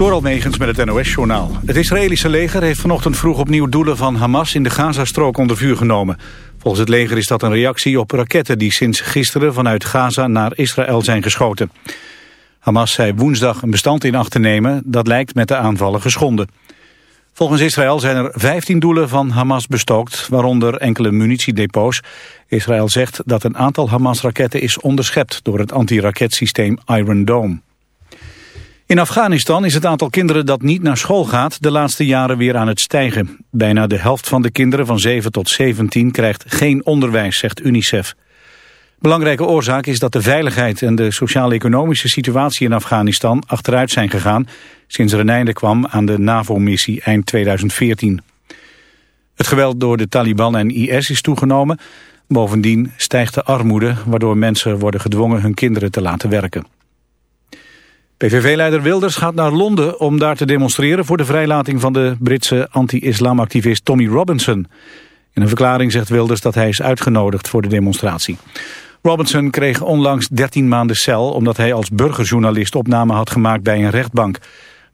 Door Megens met het NOS-journaal. Het Israëlische leger heeft vanochtend vroeg opnieuw doelen van Hamas in de Gazastrook onder vuur genomen. Volgens het leger is dat een reactie op raketten die sinds gisteren vanuit Gaza naar Israël zijn geschoten. Hamas zei woensdag een bestand in acht te nemen dat lijkt met de aanvallen geschonden. Volgens Israël zijn er 15 doelen van Hamas bestookt, waaronder enkele munitiedepots. Israël zegt dat een aantal Hamas-raketten is onderschept door het antiraketsysteem Iron Dome. In Afghanistan is het aantal kinderen dat niet naar school gaat de laatste jaren weer aan het stijgen. Bijna de helft van de kinderen van 7 tot 17 krijgt geen onderwijs, zegt UNICEF. Belangrijke oorzaak is dat de veiligheid en de sociaal-economische situatie in Afghanistan achteruit zijn gegaan sinds er een einde kwam aan de NAVO-missie eind 2014. Het geweld door de Taliban en IS is toegenomen. Bovendien stijgt de armoede waardoor mensen worden gedwongen hun kinderen te laten werken. PVV-leider Wilders gaat naar Londen om daar te demonstreren voor de vrijlating van de Britse anti-islamactivist Tommy Robinson. In een verklaring zegt Wilders dat hij is uitgenodigd voor de demonstratie. Robinson kreeg onlangs 13 maanden cel omdat hij als burgerjournalist opname had gemaakt bij een rechtbank.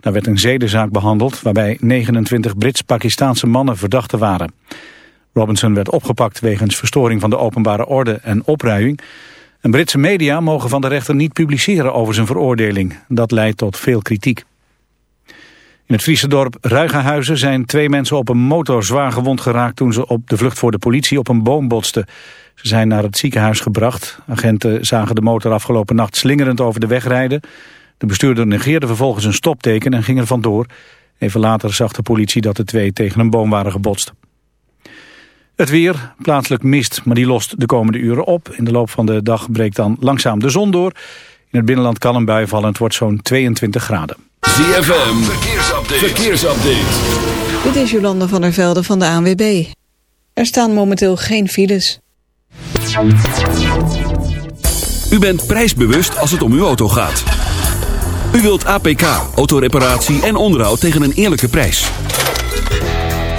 Daar werd een zedenzaak behandeld waarbij 29 Brits-Pakistaanse mannen verdachten waren. Robinson werd opgepakt wegens verstoring van de openbare orde en opruiing. En Britse media mogen van de rechter niet publiceren over zijn veroordeling. Dat leidt tot veel kritiek. In het Friese dorp Ruigenhuizen zijn twee mensen op een motor zwaar gewond geraakt... toen ze op de vlucht voor de politie op een boom botsten. Ze zijn naar het ziekenhuis gebracht. Agenten zagen de motor afgelopen nacht slingerend over de weg rijden. De bestuurder negeerde vervolgens een stopteken en ging er vandoor. Even later zag de politie dat de twee tegen een boom waren gebotst. Het weer, plaatselijk mist, maar die lost de komende uren op. In de loop van de dag breekt dan langzaam de zon door. In het binnenland kan een bui vallen, het wordt zo'n 22 graden. ZFM, verkeersupdate. verkeersupdate. Dit is Jolande van der Velde van de ANWB. Er staan momenteel geen files. U bent prijsbewust als het om uw auto gaat. U wilt APK, autoreparatie en onderhoud tegen een eerlijke prijs.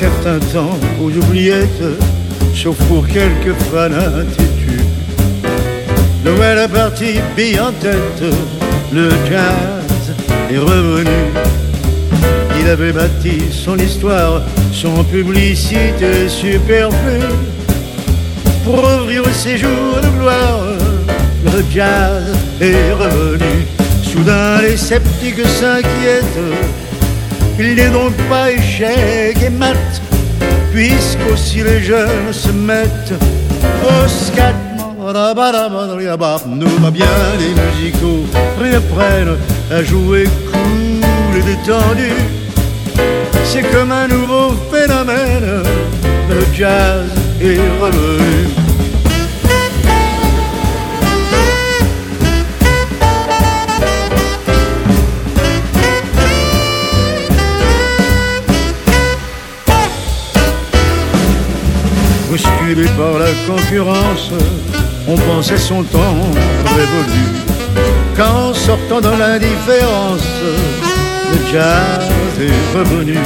Certain temps aux oubliettes, sauf pour quelques fanatitudes. Noël parti, bille en tête, le jazz est revenu. Il avait bâti son histoire, son publicité superflue. Pour ouvrir ses jours de gloire, le jazz est revenu. Soudain les sceptiques s'inquiètent. Il n'est donc pas échec et mat, puisqu'aussi les jeunes se mettent au scat. Nous bien, les musicaux reprennent à jouer cool et détendu. C'est comme un nouveau phénomène, le jazz est revenu. Bousculé par la concurrence, on pensait son temps révolu. Qu'en sortant de l'indifférence, le jazz est revenu.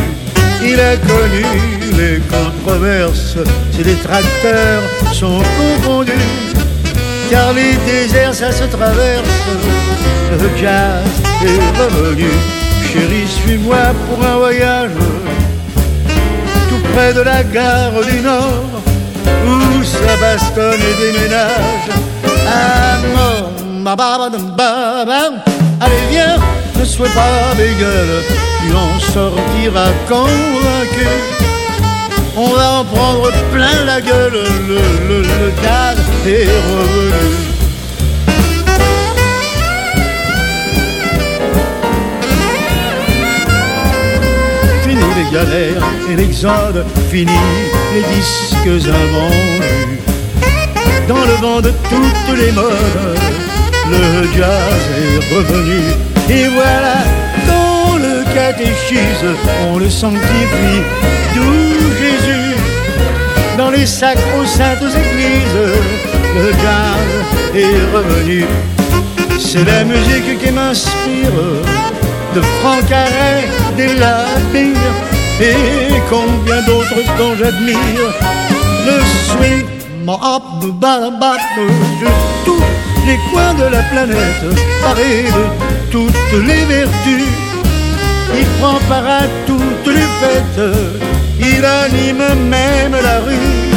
Il a connu les controverses, ses détracteurs sont confondus. Car les déserts, ça se traverse, le jazz est revenu. Chérie, suis-moi pour un voyage tout près de la gare du Nord ça bastonne et déménage. Ba. Allez, viens, ne sois pas bégueule, tu en sortiras convaincu. On va en prendre plein la gueule, le, le, le gaz est revenu. Et l'exode, fini les disques invendus. Dans le vent de toutes les modes, le jazz est revenu. Et voilà, dans le catéchisme, on le sanctifie, d'où Jésus. Dans les sacro-saintes églises, le jazz est revenu. C'est la musique qui m'inspire, de Franck Carré, des Labines, et combien d'autres dont j'admire le swing, de tous les coins de la planète, paré de toutes les vertus. Il prend part à toutes les fêtes, il anime même la rue.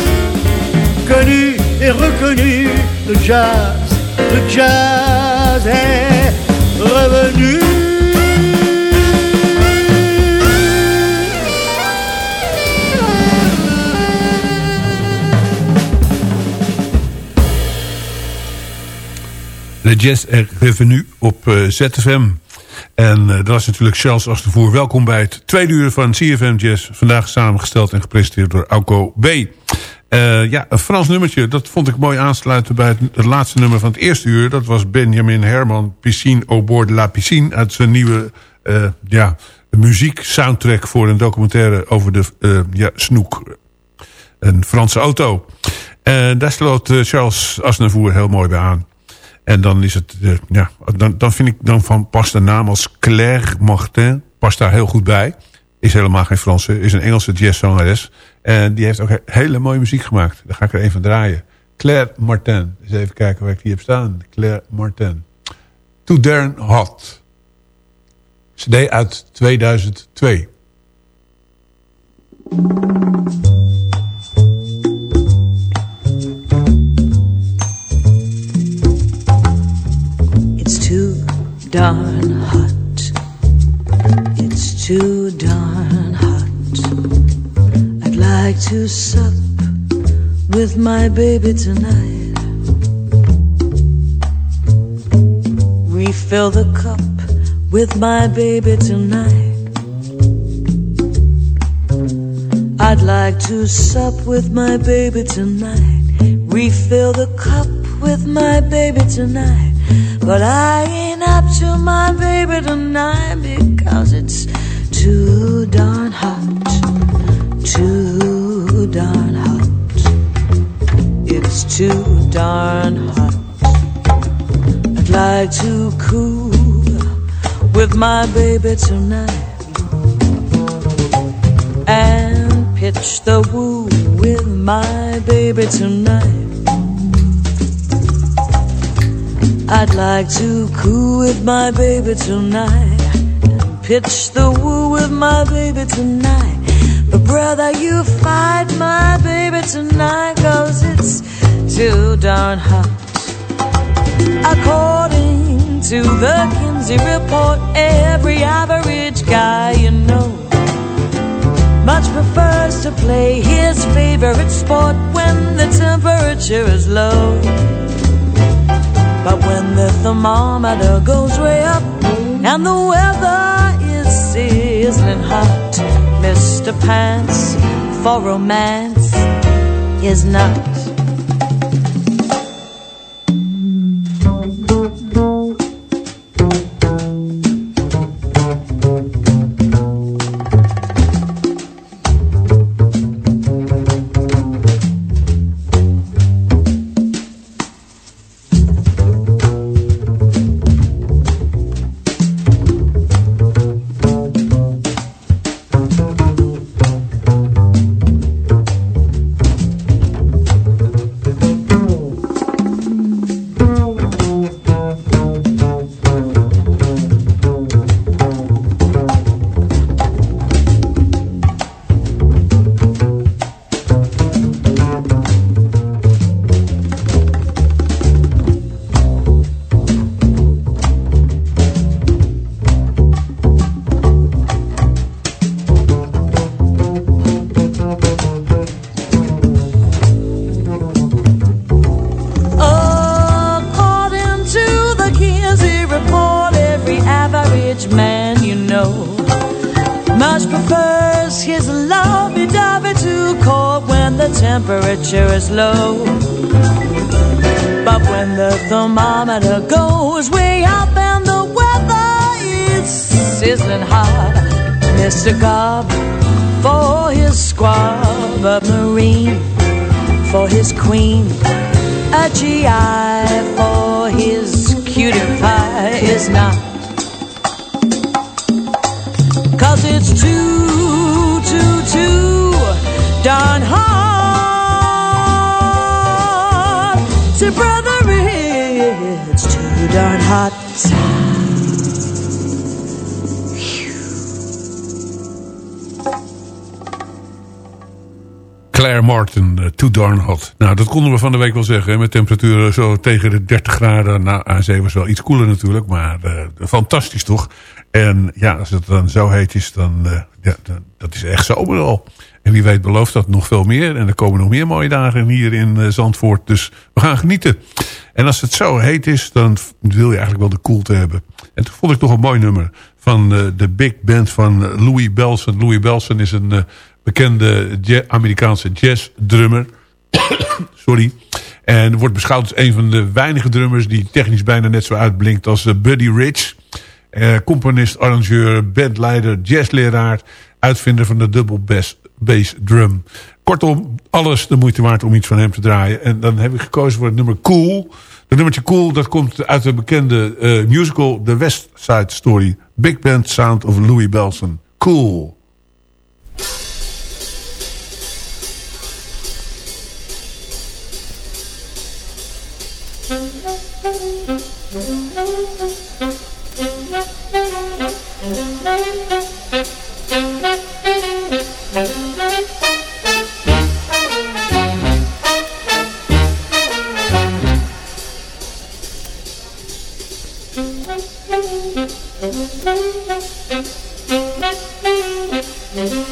Connu et reconnu, le jazz, le jazz est revenu. De Jazz Revenu op eh, ZFM. En eh, dat is natuurlijk Charles Astervoer. Welkom bij het tweede uur van CFM Jazz. Vandaag samengesteld en gepresenteerd door Auko B. Eh, ja, een Frans nummertje. Dat vond ik mooi aansluiten bij het, laatste nummer van het eerste uur. Dat was Benjamin Herman, Piscine au bord de la piscine. Uit zijn nieuwe ja, muziek soundtrack voor een documentaire over de ja, snoek. Een Franse auto. Daar sloot Charles Aznavour heel mooi bij aan. En dan is het, eh, ja, dan, dan vind ik dan van past de naam als Claire Martin, past daar heel goed bij. Is helemaal geen Franse, is een Engelse jazzzangeres. En die heeft ook he- hele mooie muziek gemaakt. Daar ga ik er even van draaien. Claire Martin. Eens even kijken waar ik die heb staan. Claire Martin. Too Darn Hot. CD uit 2002. Darn hot. It's too darn hot. I'd like to sup with my baby tonight. Refill the cup with my baby tonight. I'd like to sup with my baby tonight. Refill the cup with my baby tonight. But I ain't up to my baby tonight because it's too darn hot. Too darn hot. It's too darn hot. I'd like to cool with my baby tonight and pitch the woo with my baby tonight. I'd like to coo with my baby tonight and pitch the woo with my baby tonight. But brother, you fight my baby tonight cause it's too darn hot. According to the Kinsey report, every average guy you know much prefers to play his favorite sport when the temperature is low. But when the thermometer goes way up and the weather is sizzling hot, Mr. Pants for romance is not. Claire Martin, uh, Too Darn Hot. Nou, dat konden we van de week wel zeggen. Hè, met temperaturen zo tegen de 30 graden. Nou, aan zee was wel iets koeler natuurlijk. Maar uh, fantastisch toch? En ja, als het dan zo heet is, dan, uh, ja, dat is echt zomer al. En wie weet belooft dat nog veel meer. En er komen nog meer mooie dagen hier in Zandvoort. Dus we gaan genieten. En als het zo heet is, dan wil je eigenlijk wel de koelte hebben. En toen vond ik toch een mooi nummer van de big band van Louis Belson. Louis Belson is een bekende Amerikaanse jazzdrummer. Sorry. En wordt beschouwd als een van de weinige drummers... die technisch bijna net zo uitblinkt als Buddy Rich. Eh, componist, arrangeur, bandleider, jazzleraar... uitvinder van de double bass, bass drum. Kortom, alles de moeite waard om iets van hem te draaien. En dan heb ik gekozen voor het nummer Cool. Het nummertje Cool, dat komt uit de bekende uh, musical... The West Side Story. Big Band Sound of Louis Belson. Cool. Música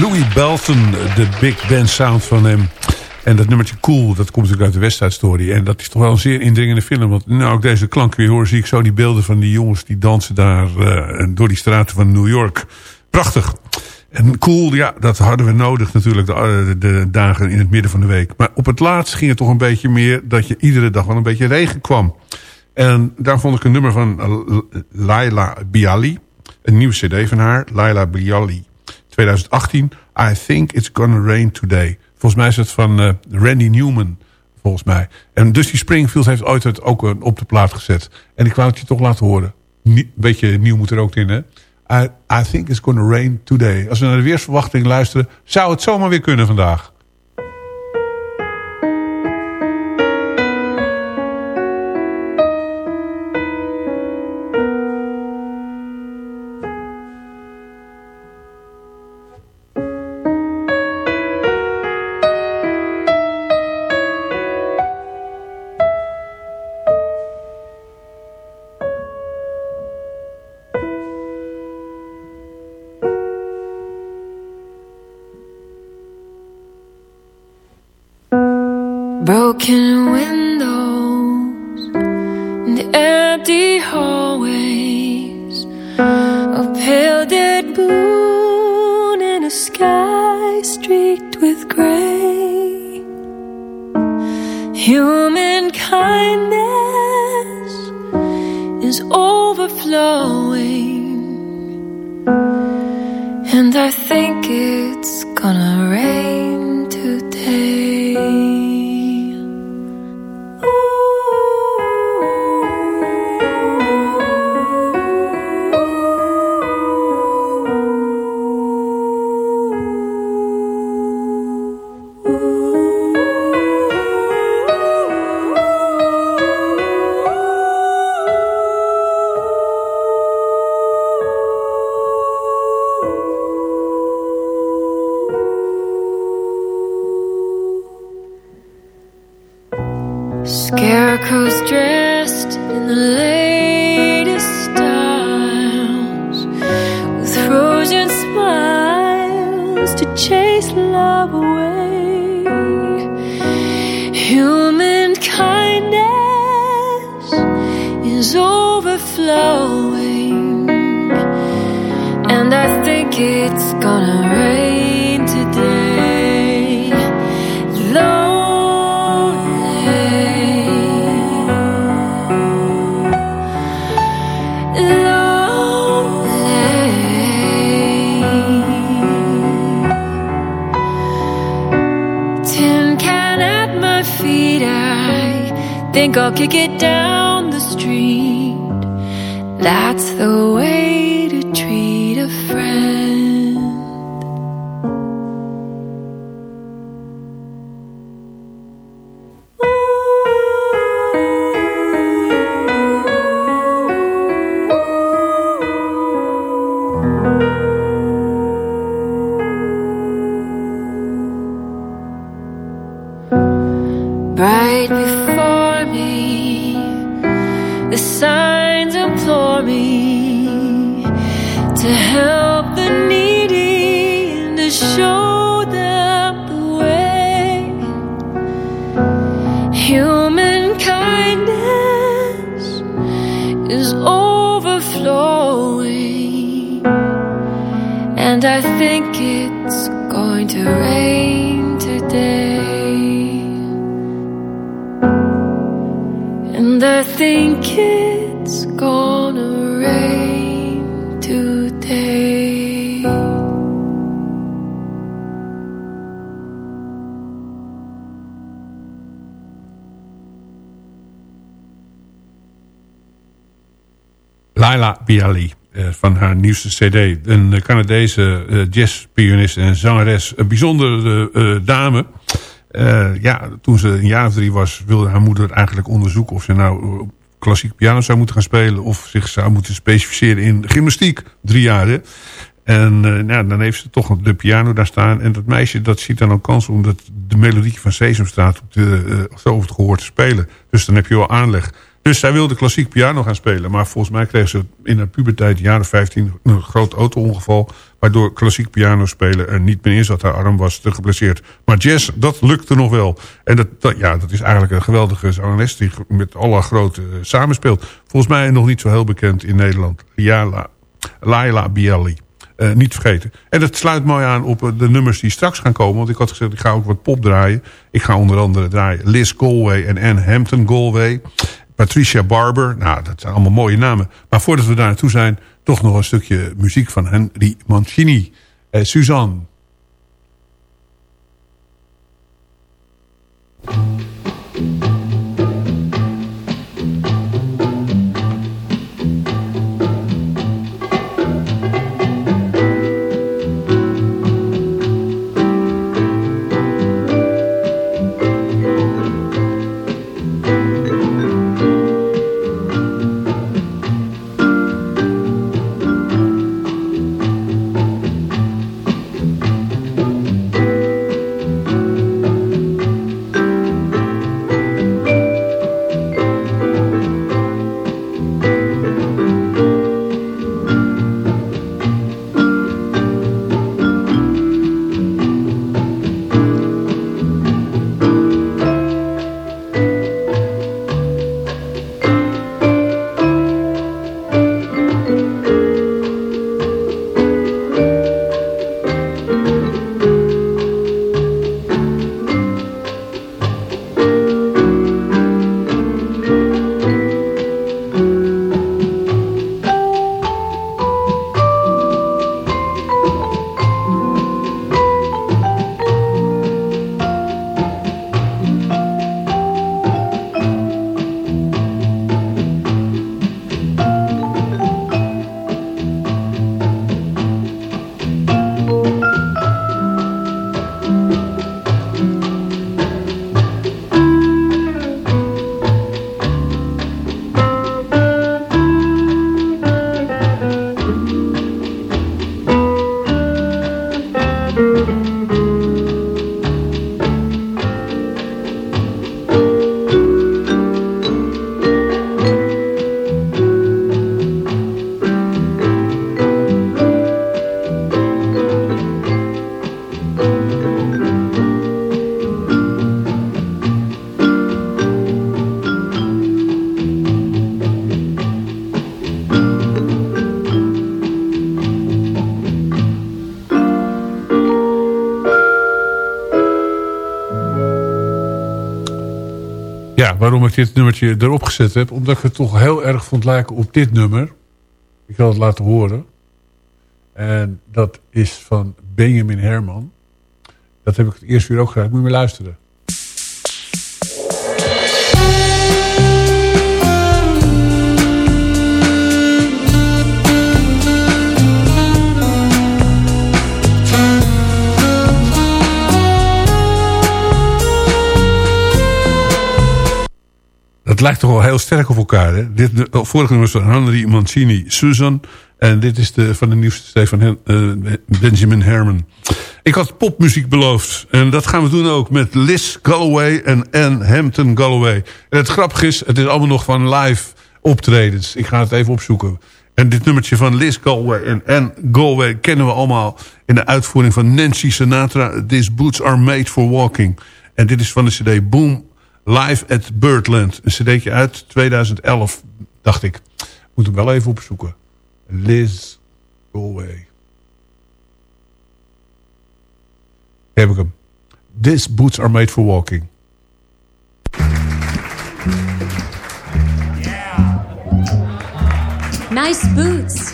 Louis Belton, de big band sound van hem. En dat nummertje Cool, dat komt natuurlijk uit de West Story. En dat is toch wel een zeer indringende film. Want nou ik deze klank weer hoor, zie ik zo die beelden van die jongens... die dansen daar uh, door die straten van New York. Prachtig. En cool, ja, dat hadden we nodig natuurlijk de, de, dagen in het midden van de week. Maar op het laatst ging het toch een beetje meer... dat je iedere dag wel een beetje regen kwam. En daar vond ik een nummer van Laila Bialy. Een nieuwe cd van haar, Laila Bialy. 2018, I Think It's Gonna Rain Today. Volgens mij is het van uh, Randy Newman, volgens mij. En Dusty Springfield heeft ooit het ook uh, op de plaat gezet. En ik wou het je toch laten horen. Een beetje nieuw moet er ook in, hè? I, I Think It's Gonna Rain Today. Als we naar de weersverwachting luisteren... zou het zomaar weer kunnen vandaag. Broken windows and empty hallways, a pale dead moon and a sky streaked with gray. Human kindness is overflowing, and I think it's gonna rain me, the signs implore me to help the needy and to show them the way. Human kindness is overflowing, and I think it's going to rain It's gonna rain today. Laila Bialy eh, van haar nieuwste cd. Een Canadese eh, jazzpianist en zangeres. Een bijzondere eh, dame. Eh, ja, toen ze een jaar of drie was... wilde haar moeder eigenlijk onderzoeken... of ze nou eh, klassiek piano zou moeten gaan spelen... of zich zou moeten specificeren in gymnastiek. Drie jaar, hè? En eh, nou, dan heeft ze toch de piano daar staan. En dat meisje dat ziet dan ook kans om dat de melodie van Sesamstraat op de, zo over het gehoor te spelen. Dus dan heb je wel aanleg. Dus zij wilde klassiek piano gaan spelen. Maar volgens mij kreeg ze in haar puberteit, jaren 15, een groot auto-ongeval. Waardoor klassiek piano spelen er niet meer in zat. Haar arm was te geblesseerd. Maar jazz, dat lukte nog wel. En dat, ja, dat is eigenlijk een geweldige zangeres die met alle grote uh, samenspeelt. Volgens mij nog niet zo heel bekend in Nederland. Laila, Laila Bialy. Uh, niet vergeten. En dat sluit mooi aan op uh, de nummers die straks gaan komen. Want ik had gezegd, ik ga ook wat pop draaien. Ik ga onder andere draaien Liz Galway en Anne Hampton Galway. Patricia Barber. Nou, dat zijn allemaal mooie namen. Maar voordat we daar naartoe zijn, toch nog een stukje muziek van Henry Mancini. Uh, Suzanne. Dit nummertje erop gezet heb. Omdat ik het toch heel erg vond lijken op dit nummer. Ik zal het laten horen. En dat is van Benjamin Herman. Dat heb ik het eerst weer ook gedaan. Moet je luisteren. Lijkt toch wel heel sterk op elkaar. Hè? Dit, vorige nummer was van Henry Mancini, Susan. En dit is de, van de nieuwste van uh, Benjamin Herman. Ik had popmuziek beloofd. En dat gaan we doen ook met Liz Galloway en Anne Hampton Galloway. En het grappige is, het is allemaal nog van live optredens. Ik ga het even opzoeken. En dit nummertje van Liz Galway en Anne Galway kennen we allemaal in de uitvoering van Nancy Sinatra. These boots are made for walking. En dit is van de cd Boom Live at Birdland. Een cd'tje uit 2011, dacht ik. Moet hem wel even opzoeken. Liz Galway. Heb ik hem. These boots are made for walking. Nice boots.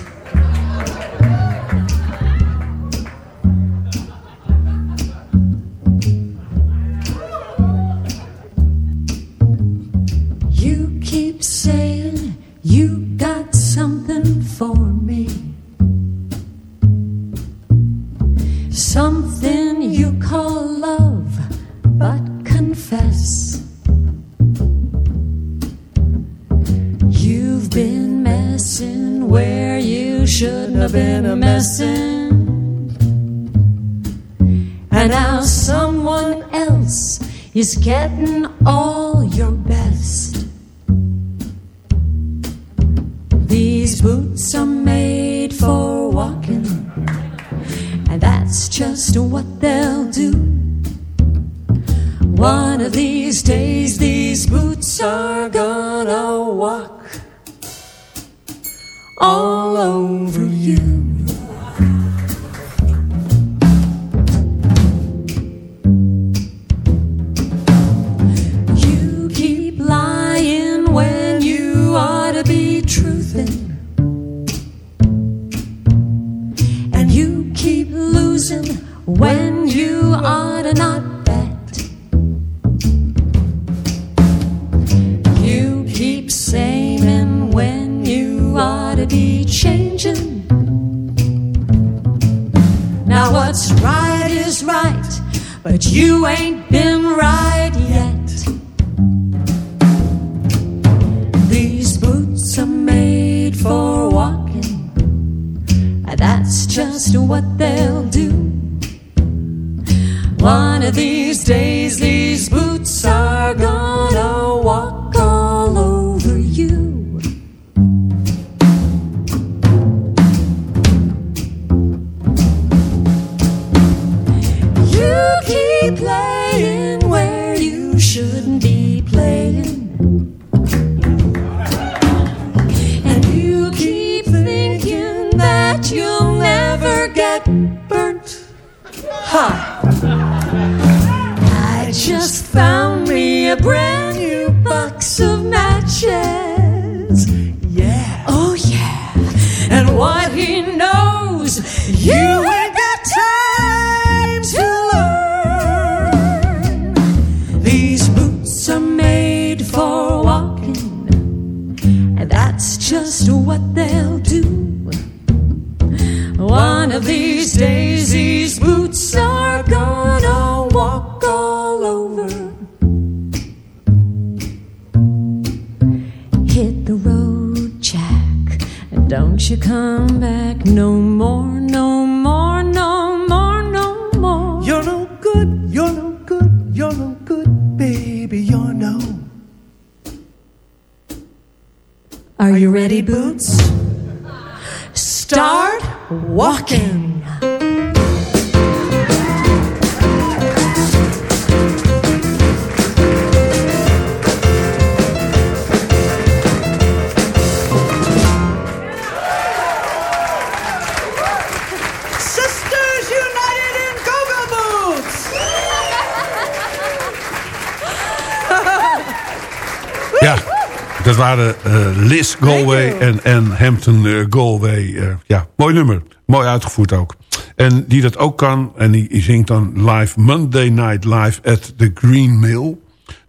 Galway en, en Hampton eh, Galway. Eh, ja, mooi nummer. Mooi uitgevoerd ook. En die dat ook kan, en die zingt dan live Monday Night Live at the Green Mill.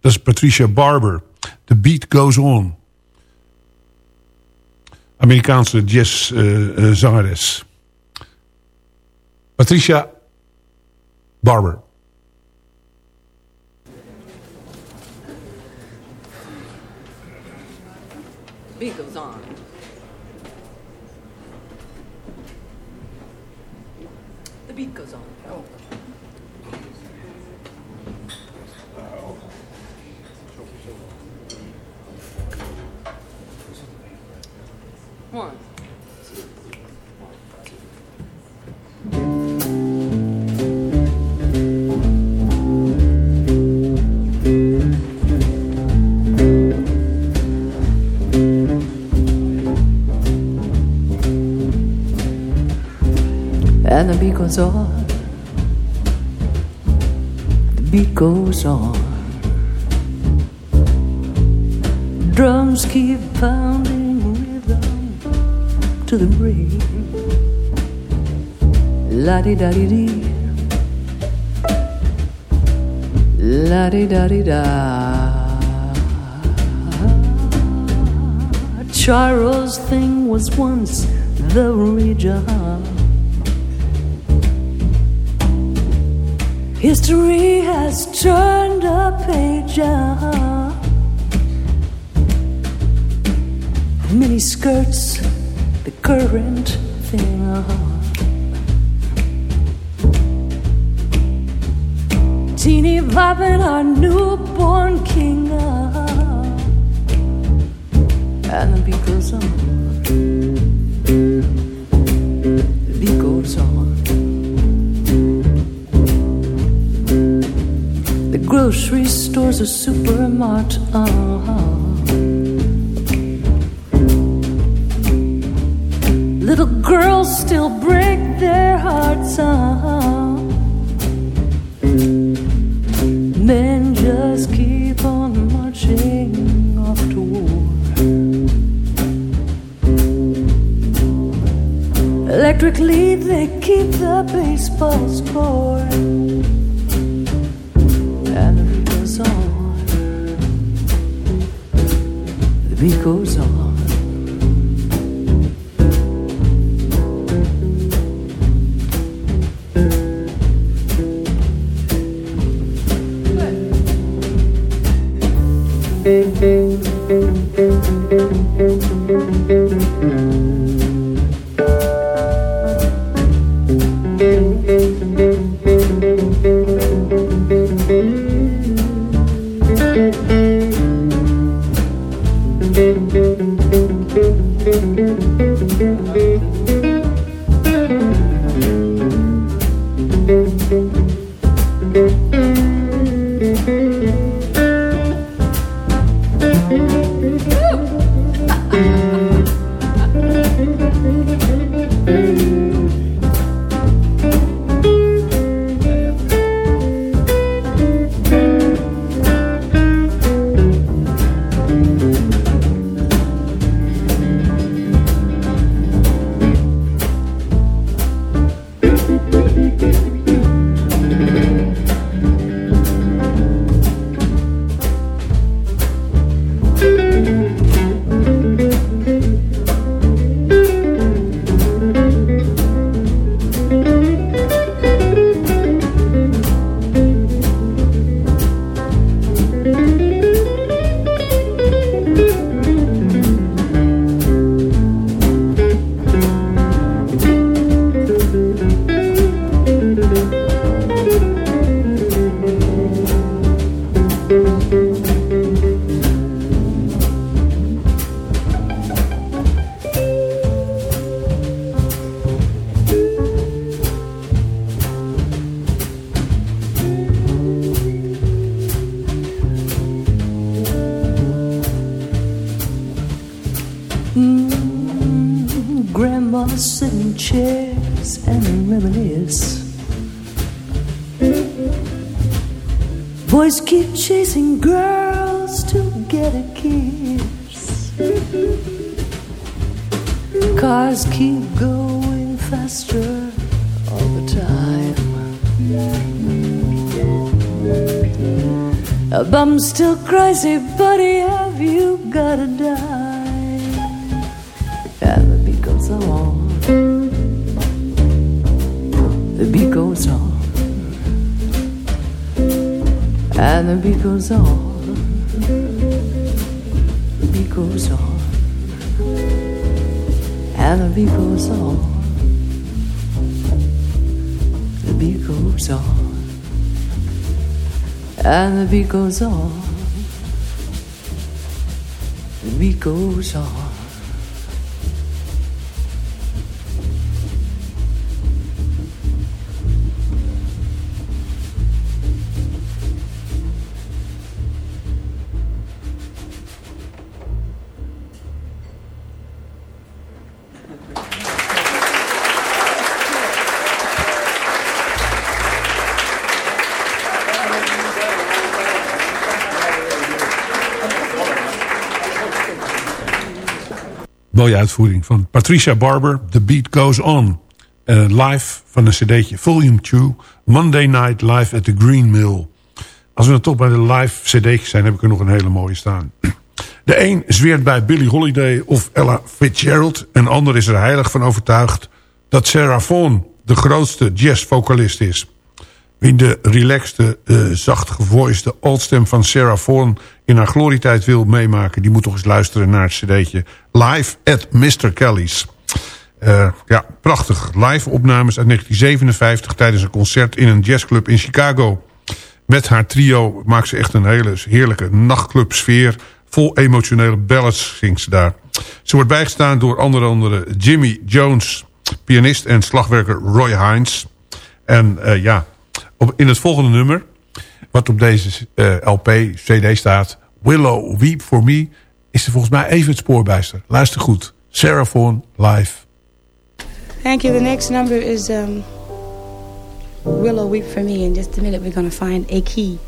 Dat is Patricia Barber. The Beat Goes On. Amerikaanse jazzzangeres. Eh, Patricia Barber. and the beat goes on. The beat goes on. Drums keep pounding rhythm to the break. La di da di di. La di da di da. Charles thing was once the region. History has turned a page. Uh-huh. Mini skirts, the current thing. Uh-huh. Teeny bopping our newborn king. Uh-huh. And the beat goes on. Uh-huh. A supermart. Uh-huh. Little girls still break their hearts. Uh-huh. Hey buddy, have you gotta die? And the beat goes on. The beat goes on. And the beat goes on. The beat goes on. And the beat goes on. The beat goes on. And the beat goes on. The beat goes on. Mooie uitvoering van Patricia Barber, The Beat Goes On. Eh, live van een cd'tje, Volume 2, Monday Night Live at the Green Mill. Als we dan toch bij de live cd'tjes zijn, heb ik er nog een hele mooie staan. De een zweert bij Billie Holiday of Ella Fitzgerald. En de ander is er heilig van overtuigd dat Sarah Vaughan de grootste jazzvocalist is. Wie de relaxte, uh, zacht gevoiste altstem van Sarah Vaughan in haar glorietijd wil meemaken... die moet toch eens luisteren naar het cd'tje Live at Mr. Kelly's. Uh, ja, prachtig. Live opnames uit 1957 tijdens een concert in een jazzclub in Chicago. Met haar trio maakt ze echt een hele heerlijke nachtclubsfeer... Vol emotionele ballads ging ze daar. Ze wordt bijgestaan door onder andere Jimmy Jones, pianist en slagwerker Roy Hines. En uh, ja, op, in het volgende nummer, wat op deze uh, LP, CD staat... Willow, Weep For Me, is er volgens mij even het spoorbijster. Luister goed. Vaughan, live. Thank you. The next number is um, Willow Weep For Me. In just a minute we're going to find a key.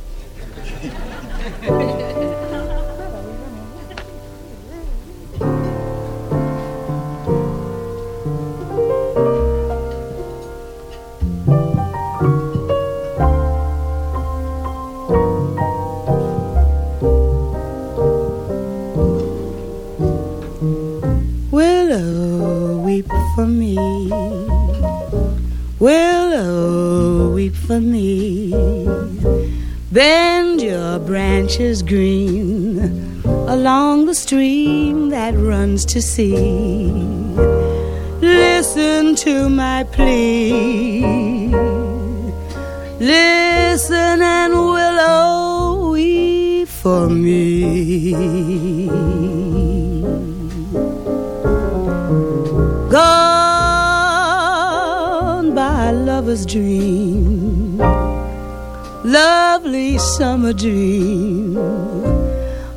to see. Listen to my plea. Listen and willow, weep for me. Gone by lover's dream, lovely summer dream.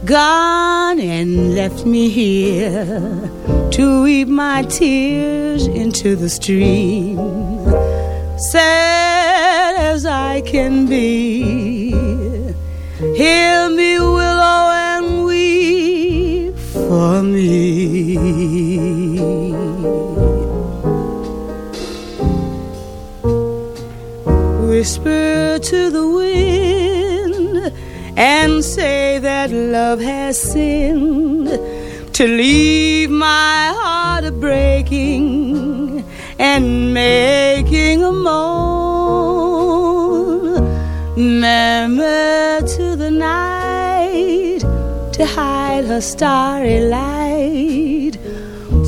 Gone and left me here to weep my tears into the stream. Sad as I can be, hear me, willow, and weep for me. whisper to the wind and say that love has sinned to leave my heart a breaking and making a moan. Murmur to the night to hide her starry light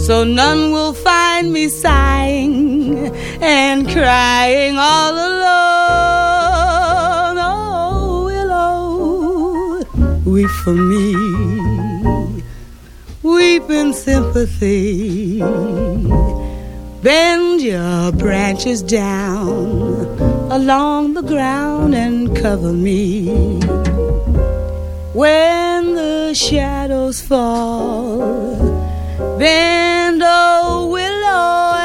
so none will find me sighing and crying all alone. For me, weep in sympathy. Bend your branches down along the ground and cover me. When the shadows fall, bend, oh willow,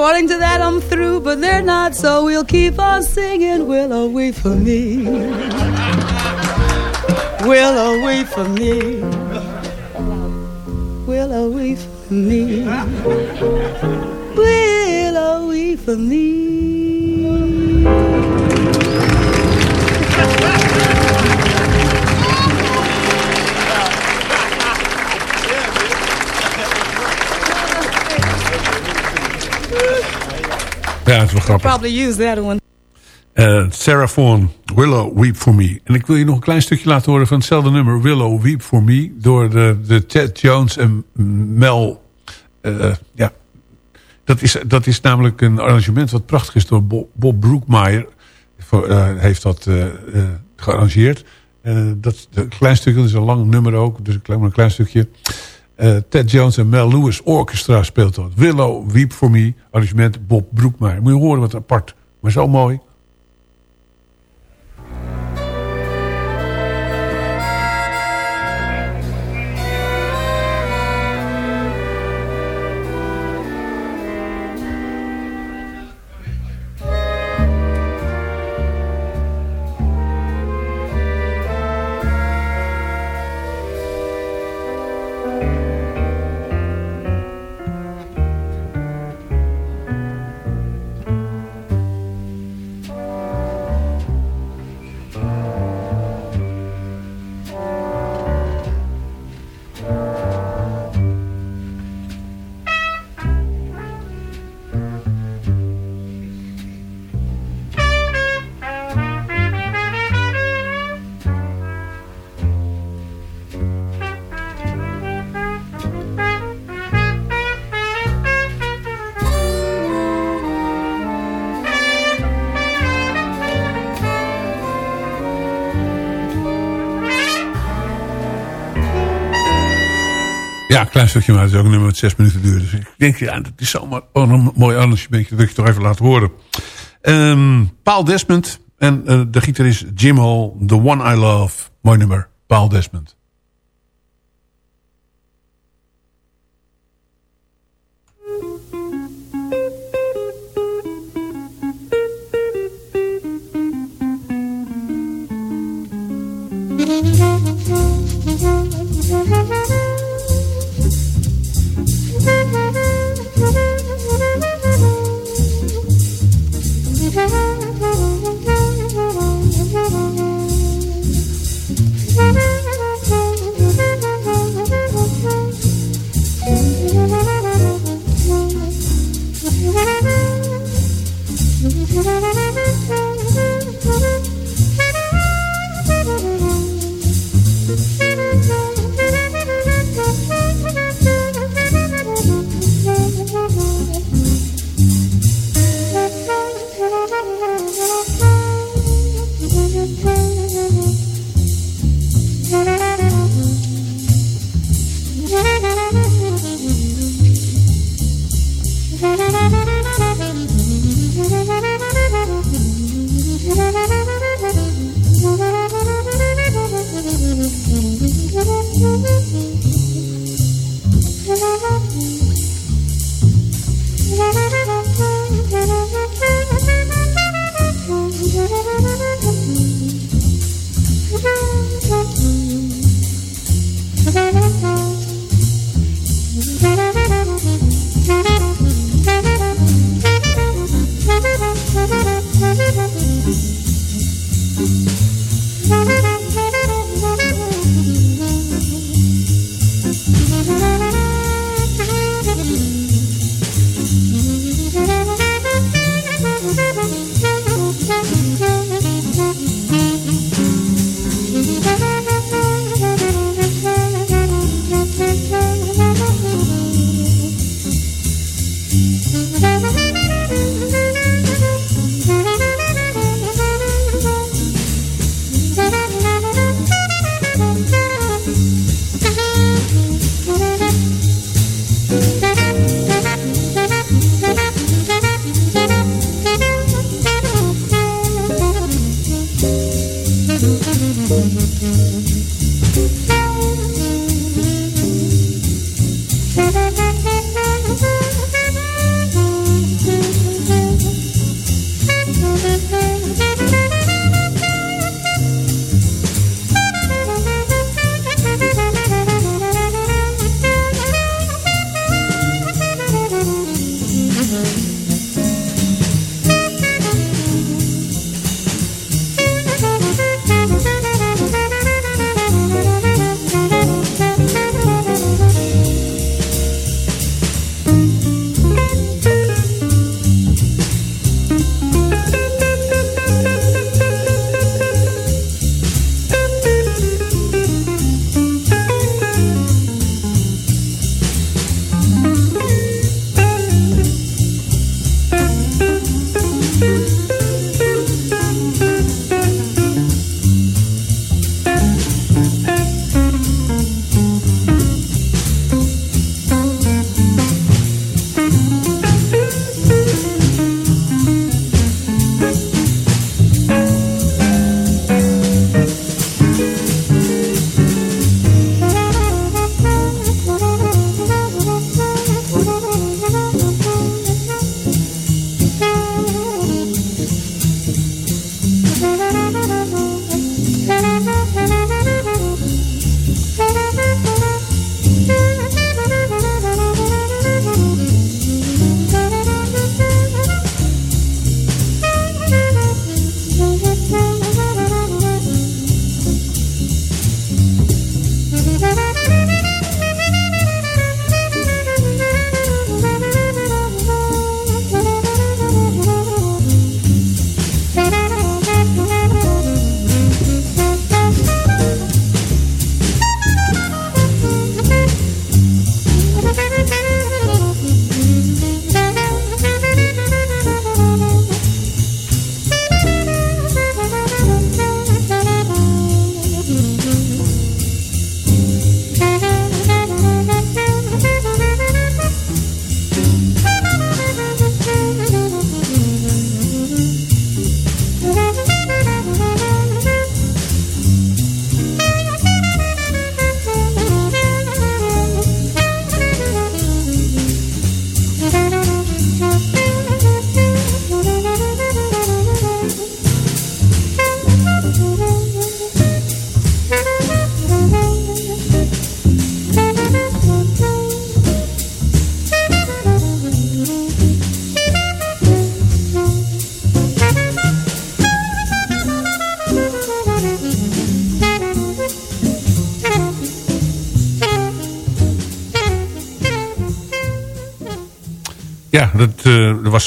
According to that, I'm through, but they're not, so we'll keep on singing Willow, wait for me. Willow, wait for me. Willow, wait for me. Willow, wait for Ja, het is wel grappig. Probably use that one. Eh, Sarah Vaughan, Willow Weep For Me. En ik wil je nog een klein stukje laten horen van hetzelfde nummer... Willow Weep For Me, door de, de Ted Jones en Mel... eh, ja, dat is, dat is namelijk een arrangement wat prachtig is door Bob, Bob Brookmeyer. Voor, eh, heeft dat gearrangeerd. Dat een klein stukje, dat is een lang nummer ook. Dus een klein, maar een klein stukje. Eh, Ted Jones en Mel Lewis Orchestra speelt dat. Willow Weep For Me, arrangement Bob Brookmeyer. Moet je horen wat apart. Maar zo mooi. Ja, klein stukje, maar het is ook een nummer dat zes minuten duurt. Dus ik denk, ja, dat is zomaar een mooi arrangementje. Dat ik toch even laat horen. Ehm Paul Desmond en eh, de gitarist Jim Hall. The One I Love. Mooi nummer. Paul Desmond.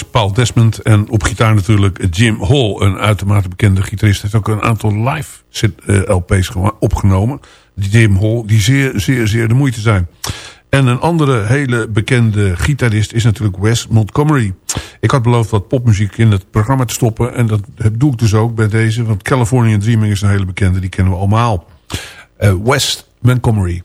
Paul Desmond en op gitaar natuurlijk Jim Hall, een uitermate bekende gitarist. Heeft ook een aantal live eh, LP's opgenomen. Jim Hall, die zeer, zeer, zeer de moeite zijn. En een andere hele bekende gitarist is natuurlijk Wes Montgomery. Ik had beloofd wat popmuziek in het programma te stoppen. En dat doe ik dus ook bij deze. Want Californian Dreaming is een hele bekende, die kennen we allemaal. Eh Wes Montgomery.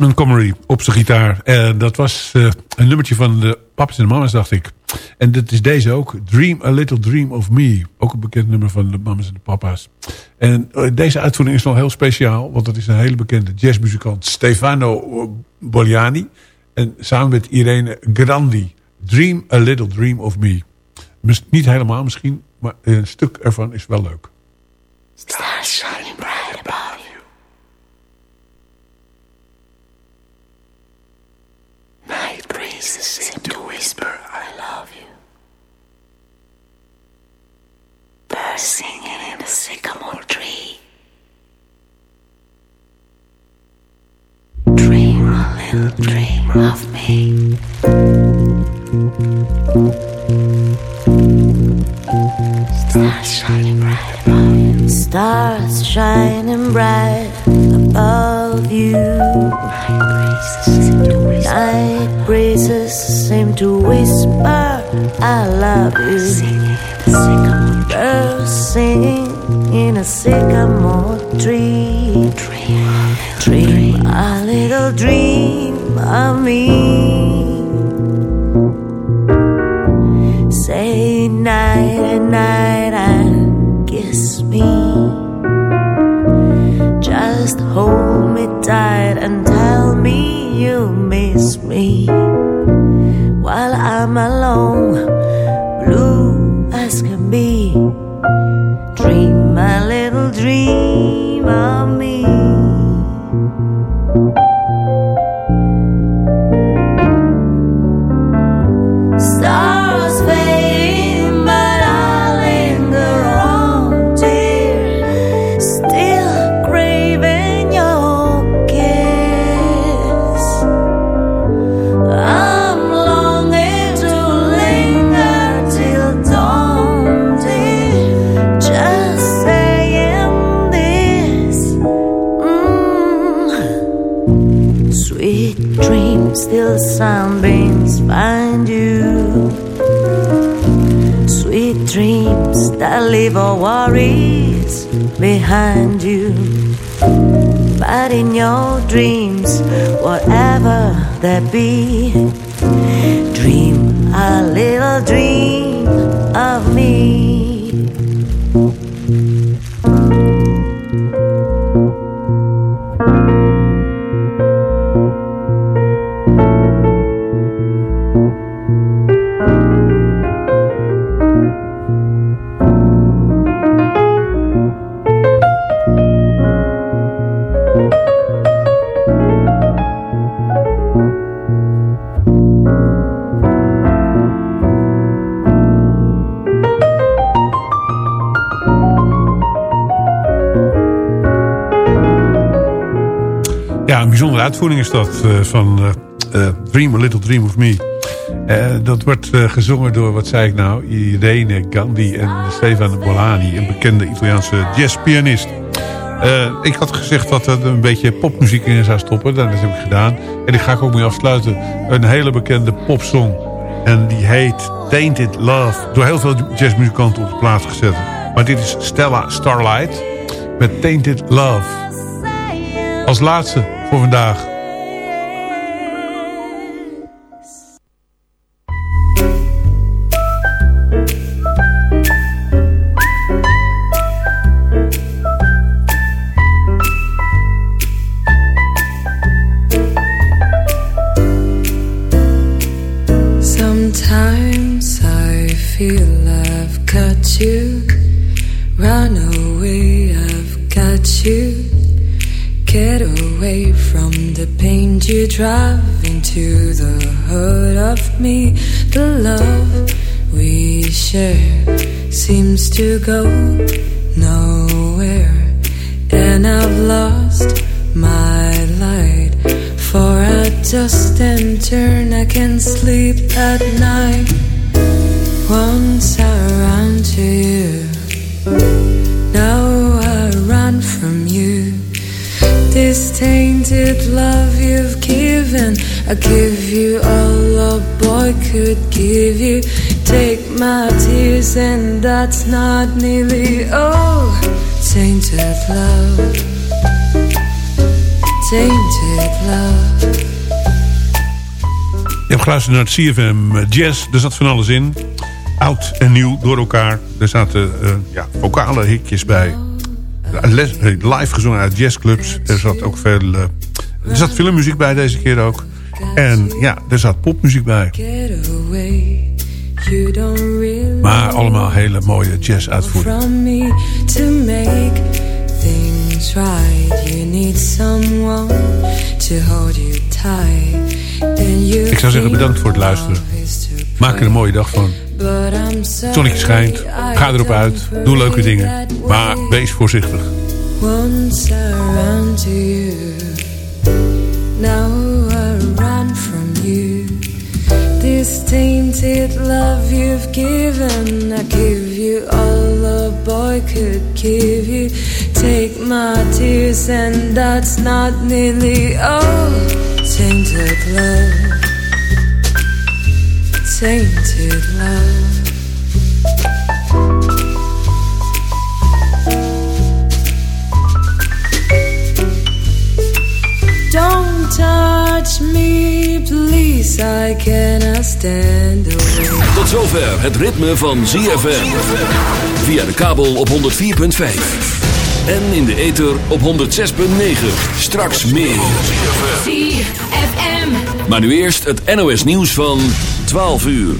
Montgomery op zijn gitaar. En dat was eh, een nummertje van de papa's en de mama's, dacht ik. En dat is deze ook. Dream a Little Dream of Me. Ook een bekend nummer van de mama's en de papa's. En eh, deze uitvoering is nog heel speciaal. Want dat is een hele bekende jazzmuzikant. Stefano Bogliani. En samen met Irene Grandi. Dream a Little Dream of Me. Niet helemaal misschien. Maar een stuk ervan is wel leuk. Shining Breezes seem to whisper, I love you. Birds singing in the sycamore tree. Dream a little dream of me. Stars shining bright above you. Stars shining bright above you. Night breezes seem to whisper, I love you. Birds singing in a sycamore tree. Dream a little dream of me. Say night and night and kiss me. Just hold side and tell me you miss me while I'm alone, blue as can be. Dream my little dream. Oh. Behind you. But in your dreams, whatever there be, dream a little dream of me. Bijzondere uitvoering is dat eh, van eh, eh, Dream, A Little Dream of Me. Dat wordt gezongen door, wat zei ik nou, Irene Gandhi en Stefano Bolani, een bekende Italiaanse jazzpianist. Ik had gezegd dat er een beetje popmuziek in zou stoppen. Dat heb ik gedaan. En die ga ik ook mee afsluiten. Een hele bekende popsong. En die heet Tainted Love. Door heel veel jazzmuzikanten op de plaats gezet. Maar dit is Stella Starlight met Tainted Love. Als laatste voor vandaag. This tainted love you've given, I give you all a boy could give you. Take my tears, and that's not nearly all. Tainted love, tainted love. Je hebt geluisterd naar het CFM Jazz. Er zat van alles in. Oud en nieuw door elkaar. Er zaten eh, ja, vocale hitjes bij. Eh, Live gezongen uit jazzclubs. Er zat ook veel... eh, er zat filmmuziek bij deze keer ook. En ja, er zat popmuziek bij. Maar allemaal hele mooie jazz-uitvoeringen. from me to make things right. You need someone to hold you tight. And you Ik zou zeggen bedankt voor het luisteren. Maak er een mooie dag van. But I'm sorry, Zonnetje schijnt. Ga erop uit. Doe leuke dingen. Maar wees voorzichtig. Once to you, now from you. This tainted love you've given, I give you all a boy could give you. Take my tears, and that's not nearly all. Tainted love, tainted love. Touch me, please. I cannot stand away. Tot zover het ritme van ZFM. Via de kabel op 104.5. En in de ether op 106.9. Straks meer. ZFM. Maar nu eerst het NOS nieuws van 12 uur.